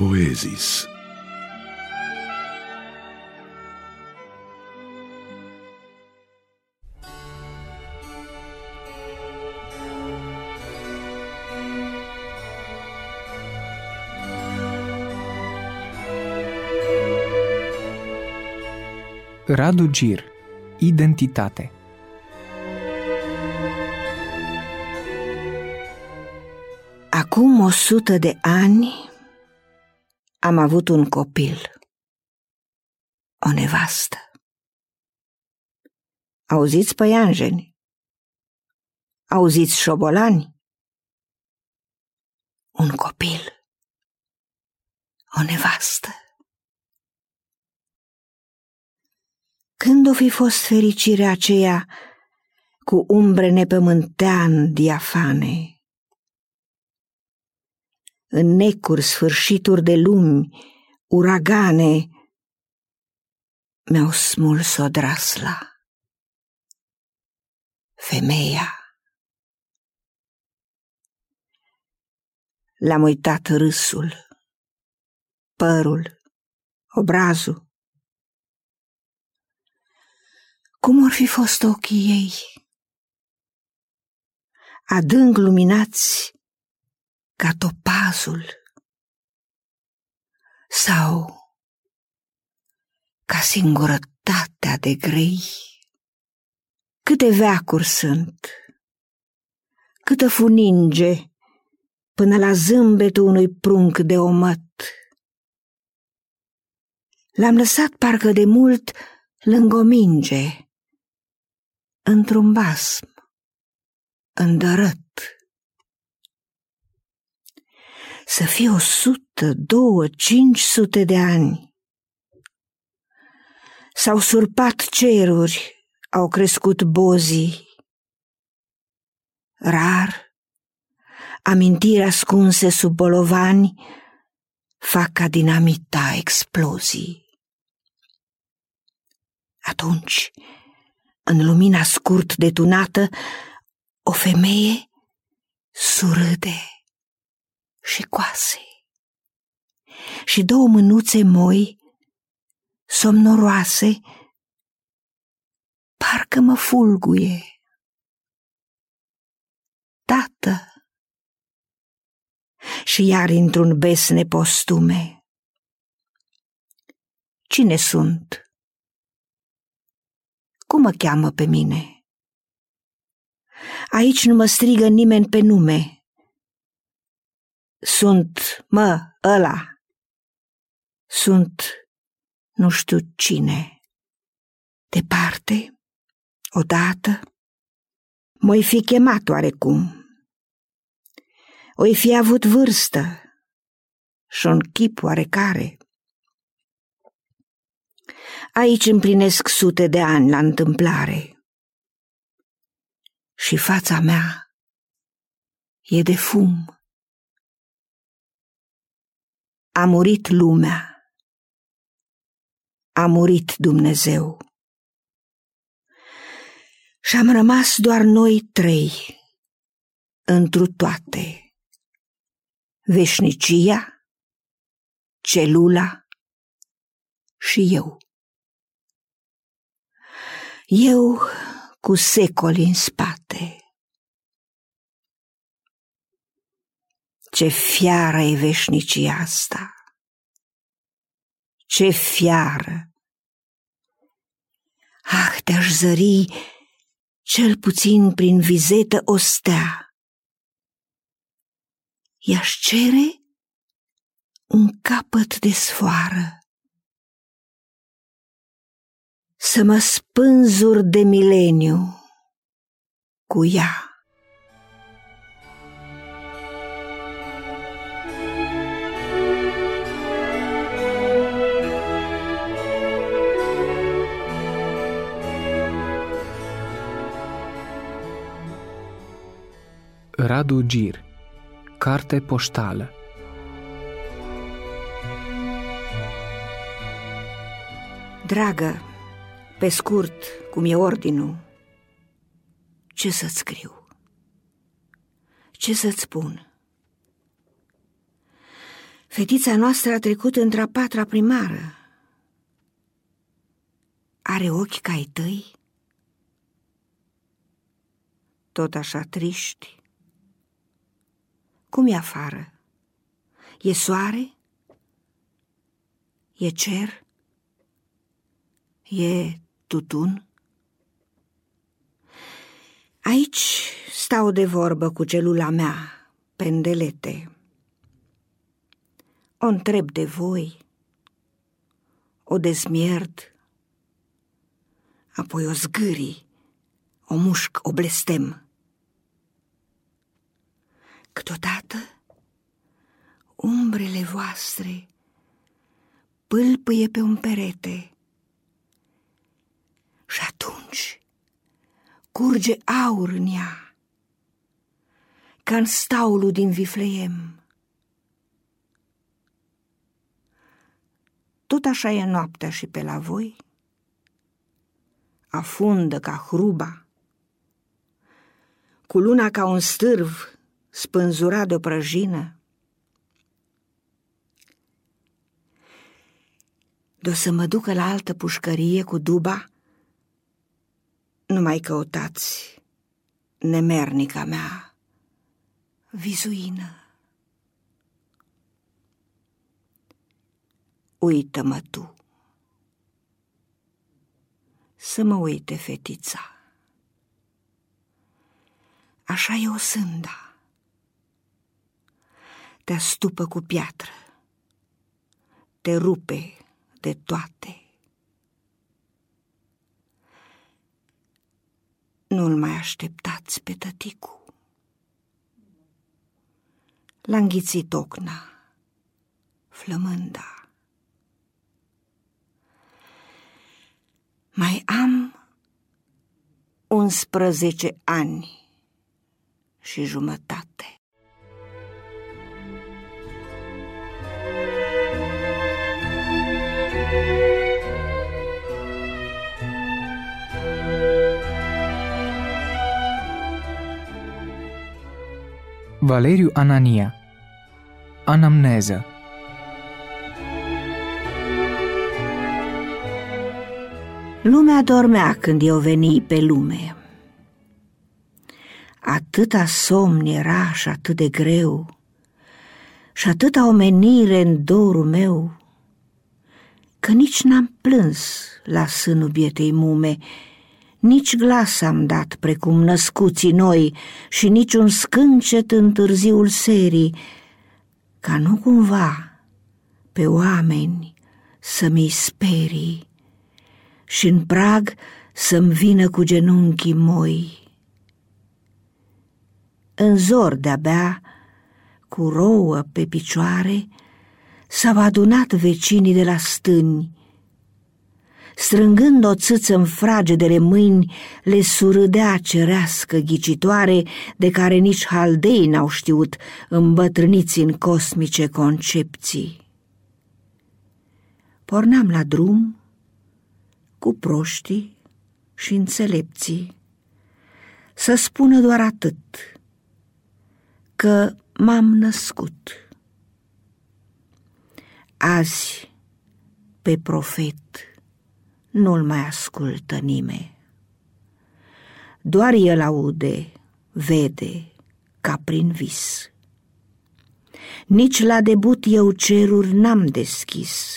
Poezis. Radu Gir Identitate Acum o sută de ani am avut un copil, o nevastă. Auziți păianjeni? Auziți șobolani? Un copil, o nevastă. Când o fi fost fericirea aceea cu umbre nepământean diafane? În necuri sfârșituri de lumi, uragane, mi-au smuls o drasla. Femeia. Le-am uitat râsul, părul, obrazul. Cum ar fi fost ochii ei? Adânc luminați ca topazul sau ca singurătatea de grei. Câte veacuri sunt, câtă funinge până la zâmbetul unui prunc de omăt. L-am lăsat parcă de mult lângă o minge, într-un basm, îndărât să fie o sută, două, cinci sute de ani. S-au surpat ceruri, au crescut bozii. Rar, amintiri ascunse sub bolovani fac ca dinamita explozii. Atunci, în lumina scurt detunată, o femeie surâde și coase și două mânuțe moi, somnoroase, parcă mă fulguie. Tată! Și iar într-un besne postume. Cine sunt? Cum mă cheamă pe mine? Aici nu mă strigă nimeni pe nume sunt, mă, ăla. Sunt nu știu cine. Departe, odată, m-oi fi chemat oarecum. Oi fi avut vârstă și un chip oarecare. Aici împlinesc sute de ani la întâmplare. Și fața mea e de fum a murit lumea, a murit Dumnezeu. Și am rămas doar noi trei, întru toate, veșnicia, celula și eu. Eu cu secoli în spate. Ce fiară e veșnicia asta! Ce fiară! Ah, te-aș zări cel puțin prin vizetă o stea. I-aș cere un capăt de sfoară. Să mă spânzur de mileniu cu ea. Radu Gir Carte poștală Dragă, pe scurt, cum e ordinul, ce să-ți scriu? Ce să-ți spun? Fetița noastră a trecut într-a patra primară. Are ochi ca ai tăi? Tot așa triști. Cum e afară? E soare? E cer? E tutun? Aici stau de vorbă cu celula mea, pendelete. O întreb de voi, o dezmierd, apoi o zgâri, o mușc, o blestem. Câteodată, umbrele voastre pâlpâie pe un perete și atunci curge aur în ea, ca în staulul din Vifleem. Tot așa e noaptea și pe la voi, afundă ca hruba, cu luna ca un stârv spânzurat de o prăjină. De o să mă ducă la altă pușcărie cu duba, nu mai căutați, nemernica mea, vizuină. Uită-mă tu, să mă uite fetița. Așa e o sânda. Te astupă cu piatră, te rupe de toate. Nu-l mai așteptați pe tăticu. L-a înghițit ocna, flămânda. Mai am 11 ani și jumătate. Valeriu Anania Anamneză Lumea dormea când eu veni pe lume. Atâta somn era și atât de greu, și atâta omenire în dorul meu, că nici n-am plâns la sânul bietei mume, nici glas am dat precum născuții noi și nici un scâncet în târziul serii, ca nu cumva pe oameni să mi sperii și în prag să-mi vină cu genunchii moi. În zor de-abia, cu rouă pe picioare, s-au adunat vecinii de la stâni, strângând o țâță în fragedele mâini, le surâdea cerească ghicitoare de care nici haldei n-au știut îmbătrâniți în cosmice concepții. Porneam la drum cu proștii și înțelepții, să spună doar atât, că m-am născut. Azi, pe profet, nu-l mai ascultă nimeni. Doar el aude, vede, ca prin vis. Nici la debut eu ceruri n-am deschis,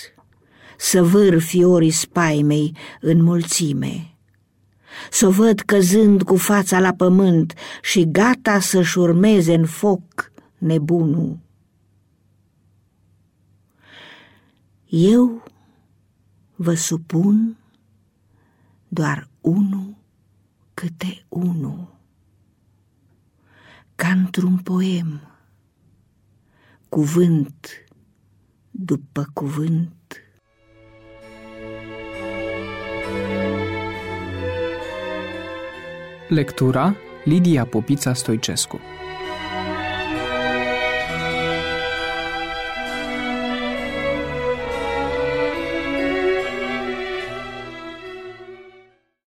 să vâr fiorii spaimei în mulțime, să o văd căzând cu fața la pământ și gata să-și urmeze în foc nebunul. Eu vă supun doar unul câte unul, ca într-un poem, cuvânt după cuvânt. Lectura Lidia Popița Stoicescu